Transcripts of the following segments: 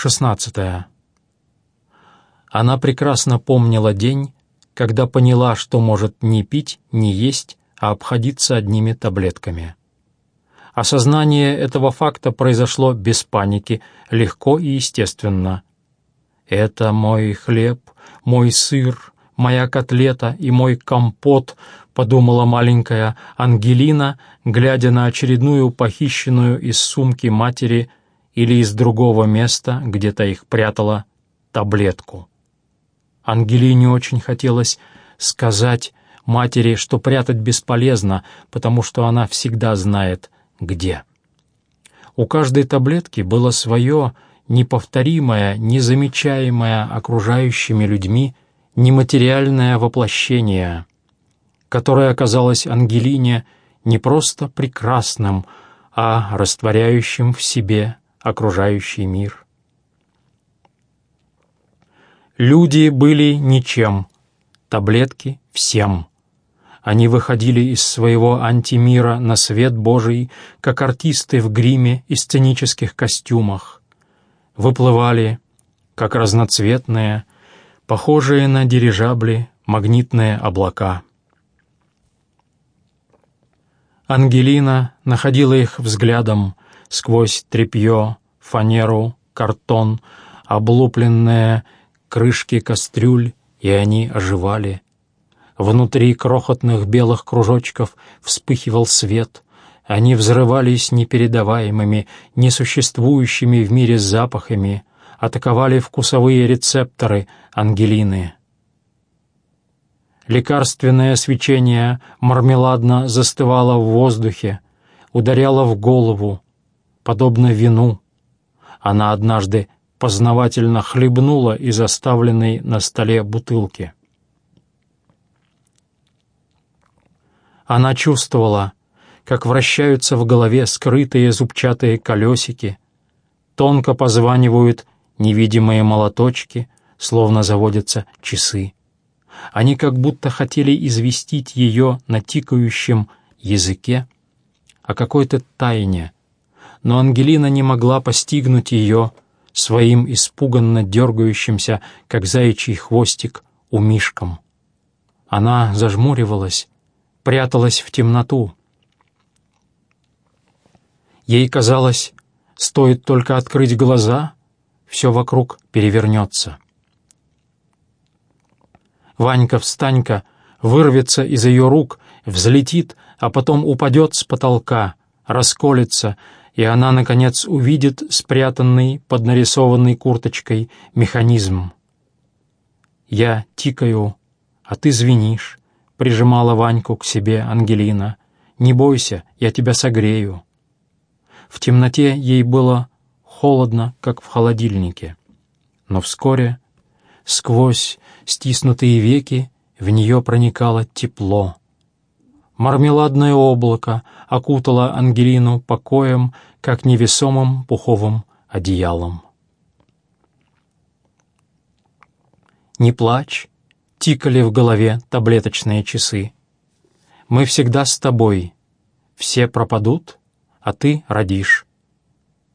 16. Она прекрасно помнила день, когда поняла, что может не пить, не есть, а обходиться одними таблетками. Осознание этого факта произошло без паники, легко и естественно. «Это мой хлеб, мой сыр, моя котлета и мой компот», — подумала маленькая Ангелина, глядя на очередную похищенную из сумки матери или из другого места, где-то их прятала, таблетку. Ангелине очень хотелось сказать матери, что прятать бесполезно, потому что она всегда знает, где. У каждой таблетки было свое неповторимое, незамечаемое окружающими людьми нематериальное воплощение, которое оказалось Ангелине не просто прекрасным, а растворяющим в себе окружающий мир. Люди были ничем, таблетки — всем. Они выходили из своего антимира на свет Божий, как артисты в гриме и сценических костюмах. Выплывали, как разноцветные, похожие на дирижабли, магнитные облака. Ангелина находила их взглядом сквозь тряпье, фанеру, картон, облупленные крышки кастрюль, и они оживали. Внутри крохотных белых кружочков вспыхивал свет. Они взрывались непередаваемыми, несуществующими в мире запахами, атаковали вкусовые рецепторы Ангелины. Лекарственное свечение мармеладно застывало в воздухе, ударяло в голову, подобно вину. Она однажды познавательно хлебнула из оставленной на столе бутылки. Она чувствовала, как вращаются в голове скрытые зубчатые колесики, тонко позванивают невидимые молоточки, словно заводятся часы. Они как будто хотели известить ее на тикающем языке о какой-то тайне, но Ангелина не могла постигнуть ее своим испуганно дергающимся, как заячий хвостик, умишком. Она зажмуривалась, пряталась в темноту. Ей казалось, стоит только открыть глаза, все вокруг перевернется. Ванька-встанька вырвется из ее рук, взлетит, а потом упадет с потолка, расколется, и она, наконец, увидит спрятанный под нарисованной курточкой механизм. «Я тикаю, а ты звенишь», — прижимала Ваньку к себе Ангелина. «Не бойся, я тебя согрею». В темноте ей было холодно, как в холодильнике. Но вскоре, сквозь стиснутые веки, в нее проникало тепло. Мармеладное облако окутало Ангелину покоем, как невесомым пуховым одеялом. «Не плачь», — тикали в голове таблеточные часы. «Мы всегда с тобой. Все пропадут, а ты родишь».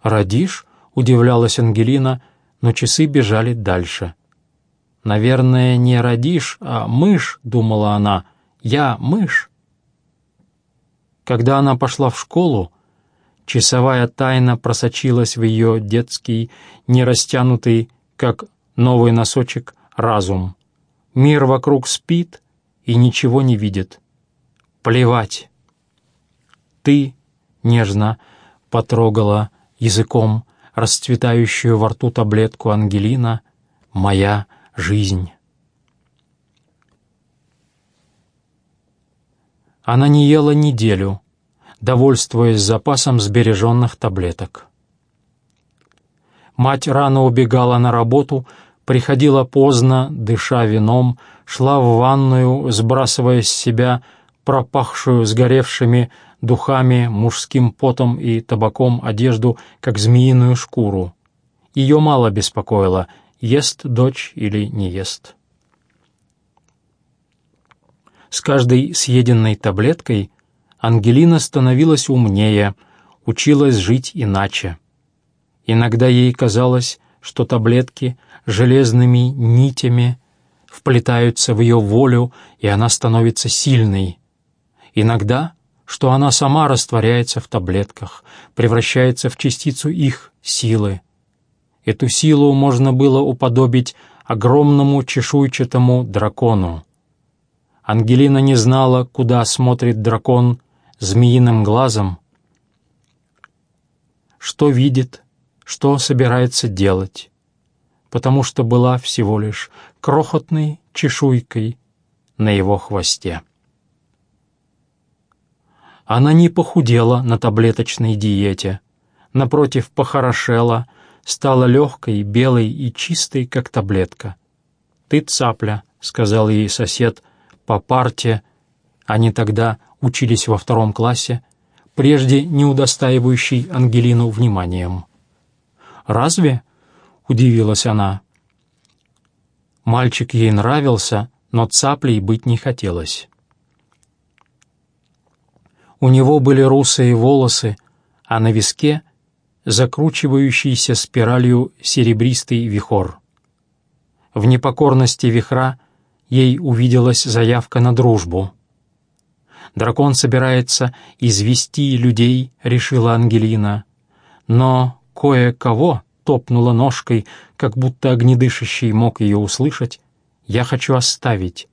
«Родишь?» — удивлялась Ангелина, но часы бежали дальше. «Наверное, не родишь, а мышь», — думала она. «Я мышь». Когда она пошла в школу, часовая тайна просочилась в ее детский, нерастянутый, как новый носочек, разум. Мир вокруг спит и ничего не видит. Плевать. Ты, нежно, потрогала языком расцветающую во рту таблетку Ангелина, моя жизнь. Она не ела неделю, довольствуясь запасом сбереженных таблеток. Мать рано убегала на работу, приходила поздно, дыша вином, шла в ванную, сбрасывая с себя пропахшую сгоревшими духами, мужским потом и табаком одежду, как змеиную шкуру. Ее мало беспокоило, ест дочь или не ест. С каждой съеденной таблеткой Ангелина становилась умнее, училась жить иначе. Иногда ей казалось, что таблетки железными нитями вплетаются в ее волю, и она становится сильной. Иногда, что она сама растворяется в таблетках, превращается в частицу их силы. Эту силу можно было уподобить огромному чешуйчатому дракону. Ангелина не знала, куда смотрит дракон змеиным глазом, что видит, что собирается делать, потому что была всего лишь крохотной чешуйкой на его хвосте. Она не похудела на таблеточной диете, напротив, похорошела, стала легкой, белой и чистой, как таблетка. «Ты цапля», — сказал ей сосед по парте, они тогда учились во втором классе, прежде не удостаивающий Ангелину вниманием. «Разве?» — удивилась она. Мальчик ей нравился, но цаплей быть не хотелось. У него были русые волосы, а на виске — закручивающийся спиралью серебристый вихор. В непокорности вихра ей увиделась заявка на дружбу. «Дракон собирается извести людей», — решила Ангелина. Но кое-кого топнула ножкой, как будто огнедышащий мог ее услышать. «Я хочу оставить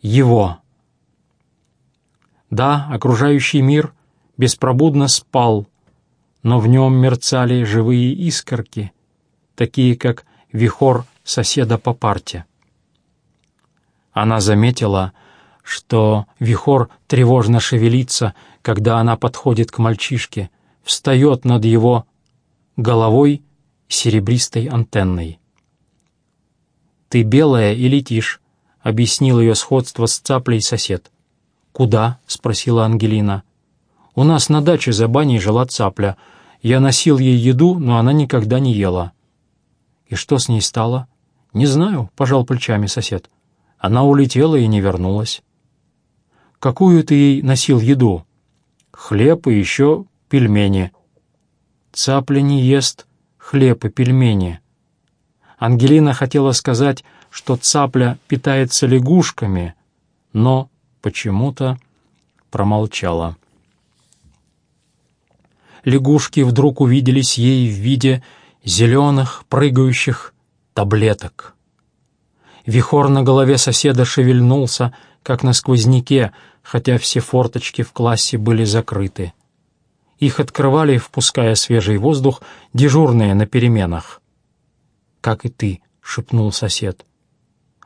его». Да, окружающий мир беспробудно спал, но в нем мерцали живые искорки, такие как вихор соседа по парте. Она заметила, что вихор тревожно шевелится, когда она подходит к мальчишке, встает над его головой серебристой антенной. «Ты белая и летишь», — объяснил ее сходство с цаплей сосед. «Куда?» — спросила Ангелина. «У нас на даче за баней жила цапля. Я носил ей еду, но она никогда не ела». «И что с ней стало?» «Не знаю», — пожал плечами сосед. «Она улетела и не вернулась». «Какую ты ей носил еду?» «Хлеб и еще пельмени». «Цапля не ест хлеб и пельмени». Ангелина хотела сказать, что цапля питается лягушками, но почему-то промолчала. Лягушки вдруг увиделись ей в виде зеленых прыгающих таблеток. Вихор на голове соседа шевельнулся, как на сквозняке, хотя все форточки в классе были закрыты. Их открывали, впуская свежий воздух, дежурные на переменах. «Как и ты», — шепнул сосед.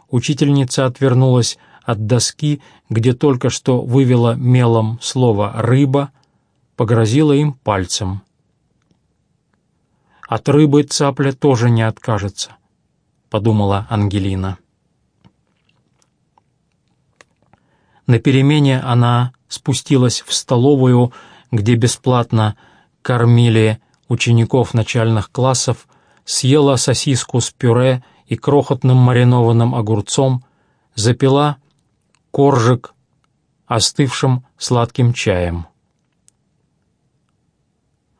Учительница отвернулась от доски, где только что вывела мелом слово «рыба», погрозила им пальцем. «От рыбы цапля тоже не откажется», — подумала Ангелина. На перемене она спустилась в столовую, где бесплатно кормили учеников начальных классов, съела сосиску с пюре и крохотным маринованным огурцом, запила коржик остывшим сладким чаем.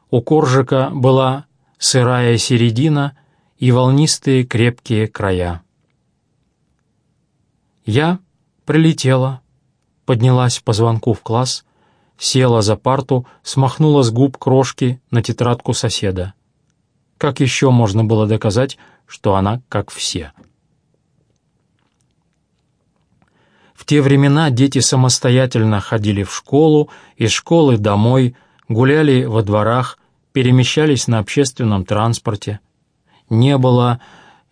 У коржика была сырая середина и волнистые крепкие края. Я прилетела, поднялась по звонку в класс, села за парту, смахнула с губ крошки на тетрадку соседа. Как еще можно было доказать, что она как все?» В те времена дети самостоятельно ходили в школу, из школы домой, гуляли во дворах, перемещались на общественном транспорте. Не было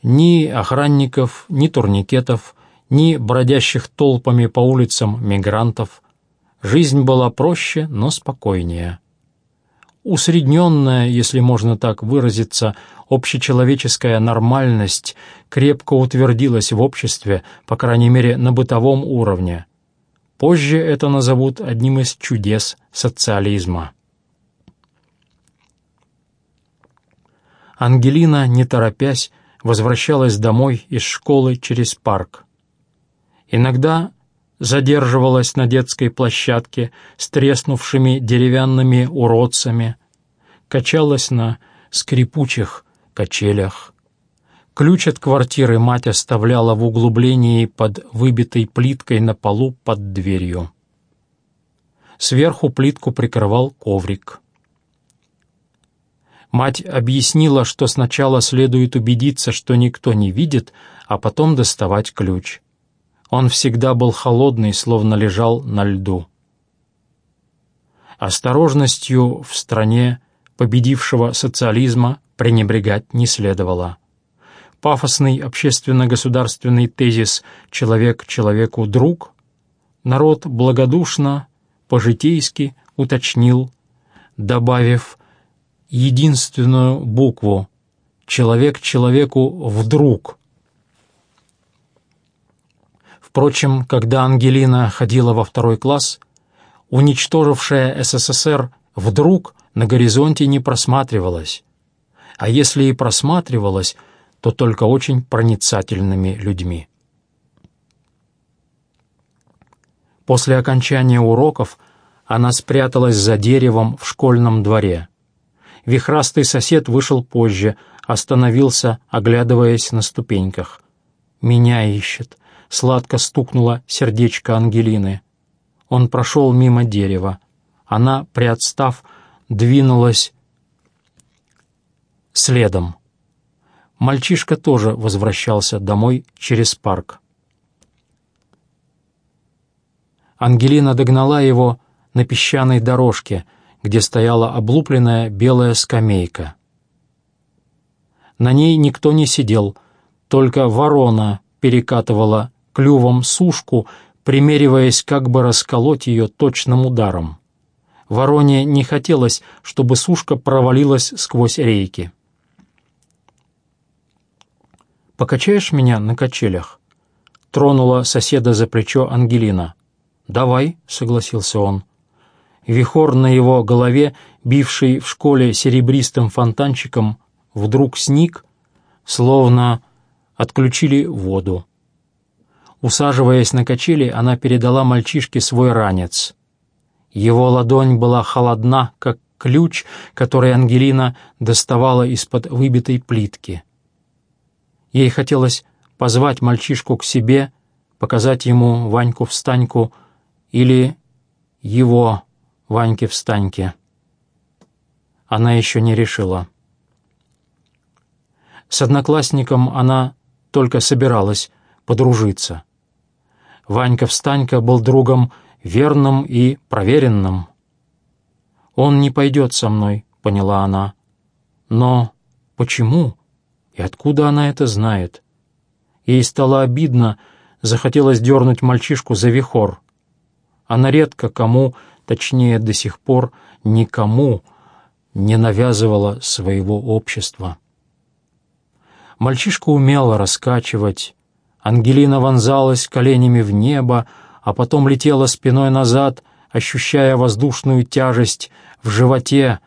ни охранников, ни турникетов, ни бродящих толпами по улицам мигрантов. Жизнь была проще, но спокойнее усредненная, если можно так выразиться, общечеловеческая нормальность крепко утвердилась в обществе, по крайней мере, на бытовом уровне. Позже это назовут одним из чудес социализма. Ангелина, не торопясь, возвращалась домой из школы через парк. Иногда задерживалась на детской площадке с треснувшими деревянными уродцами, качалась на скрипучих качелях, Ключ от квартиры мать оставляла в углублении под выбитой плиткой на полу под дверью. Сверху плитку прикрывал коврик. Мать объяснила, что сначала следует убедиться, что никто не видит, а потом доставать ключ. Он всегда был холодный, словно лежал на льду. Осторожностью в стране победившего социализма пренебрегать не следовало. Пафосный общественно-государственный тезис «человек человеку друг» народ благодушно, по-житейски уточнил, добавив единственную букву «человек человеку вдруг». Впрочем, когда Ангелина ходила во второй класс, уничтожившая СССР вдруг на горизонте не просматривалась, а если и просматривалась, то только очень проницательными людьми. После окончания уроков она спряталась за деревом в школьном дворе. Вихрастый сосед вышел позже, остановился, оглядываясь на ступеньках. «Меня ищет», — сладко стукнуло сердечко Ангелины. Он прошел мимо дерева. Она, приотстав, двинулась следом. Мальчишка тоже возвращался домой через парк. Ангелина догнала его на песчаной дорожке, где стояла облупленная белая скамейка. На ней никто не сидел, только ворона перекатывала клювом сушку, примериваясь как бы расколоть ее точным ударом. Вороне не хотелось, чтобы сушка провалилась сквозь рейки. «Покачаешь меня на качелях?» Тронула соседа за плечо Ангелина. «Давай», — согласился он. Вихор на его голове, бивший в школе серебристым фонтанчиком, вдруг сник, словно отключили воду. Усаживаясь на качели, она передала мальчишке свой ранец. Его ладонь была холодна, как ключ, который Ангелина доставала из-под выбитой плитки. Ей хотелось позвать мальчишку к себе, показать ему Ваньку-встаньку или его Ваньке-встаньке. Она еще не решила. С одноклассником она только собиралась подружиться. Ванька-встанька был другом верным и проверенным. «Он не пойдет со мной», — поняла она. «Но почему?» И откуда она это знает? Ей стало обидно, захотелось дернуть мальчишку за вихор. Она редко кому, точнее до сих пор никому, не навязывала своего общества. Мальчишка умел раскачивать. Ангелина вонзалась коленями в небо, а потом летела спиной назад, ощущая воздушную тяжесть в животе,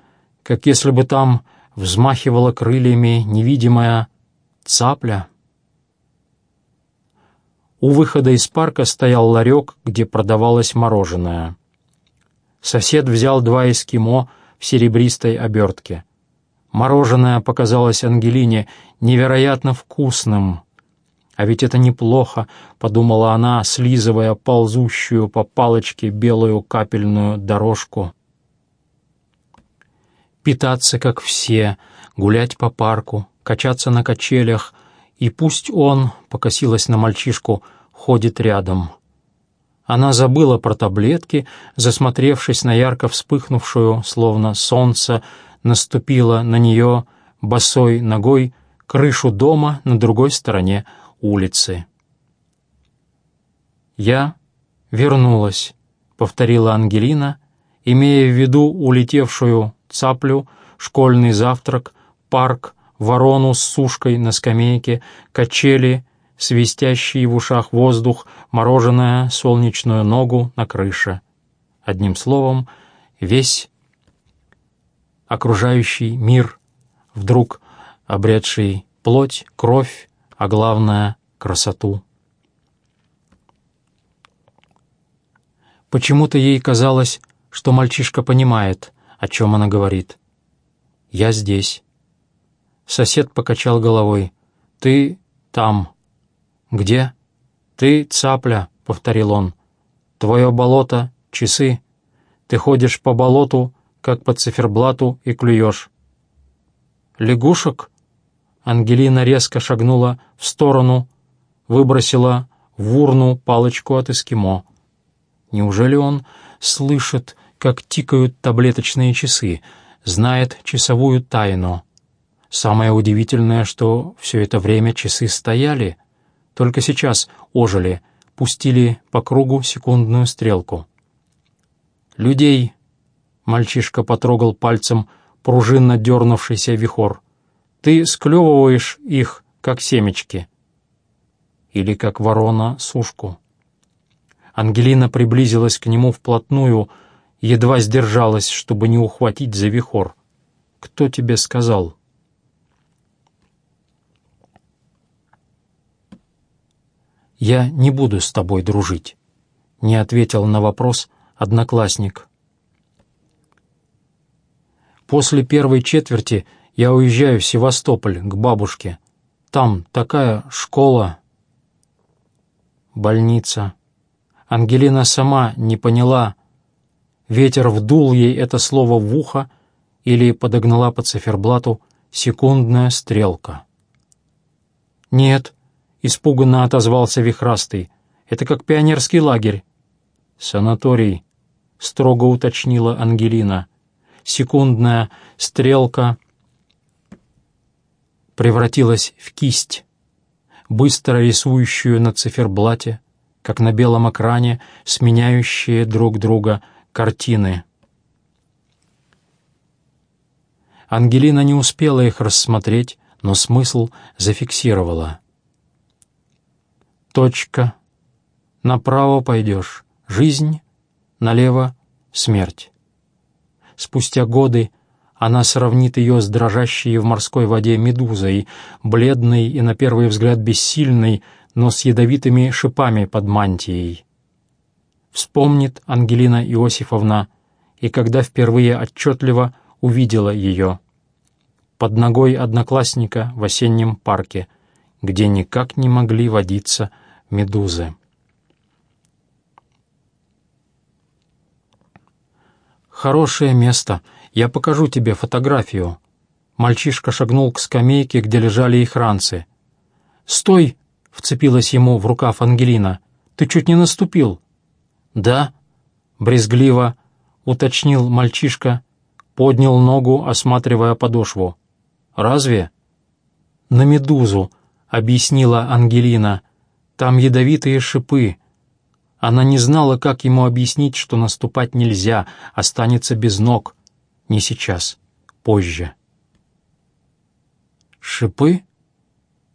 как если бы там взмахивала крыльями невидимая цапля. У выхода из парка стоял ларек, где продавалось мороженое. Сосед взял два эскимо в серебристой обертке. Мороженое показалось Ангелине невероятно вкусным. «А ведь это неплохо», — подумала она, слизывая ползущую по палочке белую капельную дорожку питаться, как все, гулять по парку, качаться на качелях, и пусть он, покосилась на мальчишку, ходит рядом. Она забыла про таблетки, засмотревшись на ярко вспыхнувшую, словно солнце, наступила на нее босой ногой крышу дома на другой стороне улицы. «Я вернулась», — повторила Ангелина, имея в виду улетевшую цаплю, школьный завтрак, парк, ворону с сушкой на скамейке, качели, свистящий в ушах воздух, мороженое, солнечную ногу на крыше. Одним словом, весь окружающий мир, вдруг обретший плоть, кровь, а главное — красоту. Почему-то ей казалось, что мальчишка понимает, о чем она говорит. «Я здесь». Сосед покачал головой. «Ты там». «Где?» «Ты цапля», — повторил он. «Твое болото — часы. Ты ходишь по болоту, как по циферблату, и клюешь». «Лягушек?» Ангелина резко шагнула в сторону, выбросила в урну палочку от эскимо. Неужели он слышит, как тикают таблеточные часы, знает часовую тайну? Самое удивительное, что все это время часы стояли, только сейчас ожили, пустили по кругу секундную стрелку. «Людей!» — мальчишка потрогал пальцем пружинно дернувшийся вихор. «Ты склевываешь их, как семечки» или как ворона сушку. Ангелина приблизилась к нему вплотную, едва сдержалась, чтобы не ухватить за вихор. «Кто тебе сказал?» «Я не буду с тобой дружить», — не ответил на вопрос одноклассник. «После первой четверти я уезжаю в Севастополь, к бабушке. Там такая школа, больница. Ангелина сама не поняла, ветер вдул ей это слово в ухо или подогнала по циферблату секундная стрелка. «Нет», — испуганно отозвался Вихрастый, — «это как пионерский лагерь». «Санаторий», — строго уточнила Ангелина. Секундная стрелка превратилась в кисть быстро рисующую на циферблате, как на белом экране, сменяющие друг друга картины. Ангелина не успела их рассмотреть, но смысл зафиксировала. Точка. Направо пойдешь — жизнь, налево — смерть. Спустя годы она сравнит ее с дрожащей в морской воде медузой, бледной и, на первый взгляд, бессильной, но с ядовитыми шипами под мантией. Вспомнит Ангелина Иосифовна, и когда впервые отчетливо увидела ее. Под ногой одноклассника в осеннем парке, где никак не могли водиться медузы. «Хорошее место», я покажу тебе фотографию». Мальчишка шагнул к скамейке, где лежали их ранцы. «Стой!» — вцепилась ему в рукав Ангелина. «Ты чуть не наступил». «Да?» — брезгливо уточнил мальчишка, поднял ногу, осматривая подошву. «Разве?» «На медузу», — объяснила Ангелина. «Там ядовитые шипы». Она не знала, как ему объяснить, что наступать нельзя, останется без ног — не сейчас, позже. «Шипы?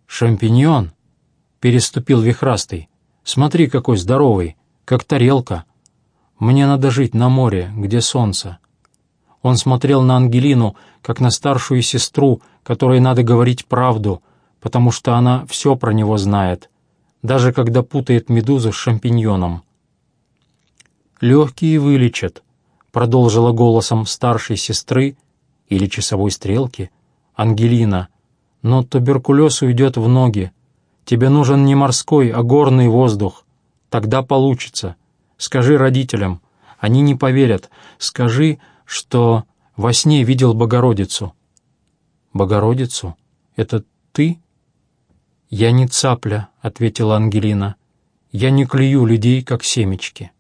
Шампиньон?» — переступил вихрастый. «Смотри, какой здоровый, как тарелка. Мне надо жить на море, где солнце». Он смотрел на Ангелину, как на старшую сестру, которой надо говорить правду, потому что она все про него знает, даже когда путает медузу с шампиньоном. «Легкие вылечат», продолжила голосом старшей сестры или часовой стрелки, Ангелина, но туберкулез уйдет в ноги. Тебе нужен не морской, а горный воздух. Тогда получится. Скажи родителям. Они не поверят. Скажи, что во сне видел Богородицу. Богородицу? Это ты? Я не цапля, — ответила Ангелина. Я не клюю людей, как семечки.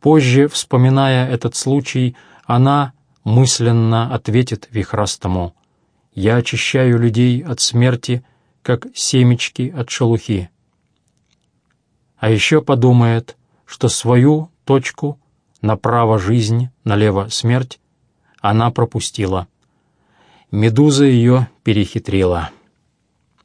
Позже, вспоминая этот случай, она мысленно ответит Вихрастому «Я очищаю людей от смерти, как семечки от шелухи». А еще подумает, что свою точку направо жизнь, налево смерть она пропустила. Медуза ее перехитрила.